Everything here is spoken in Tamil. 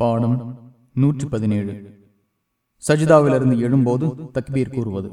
பாடம் நூற்றி பதினேழு சஜிதாவிலிருந்து எழும்போது தக்பீர் கூறுவது.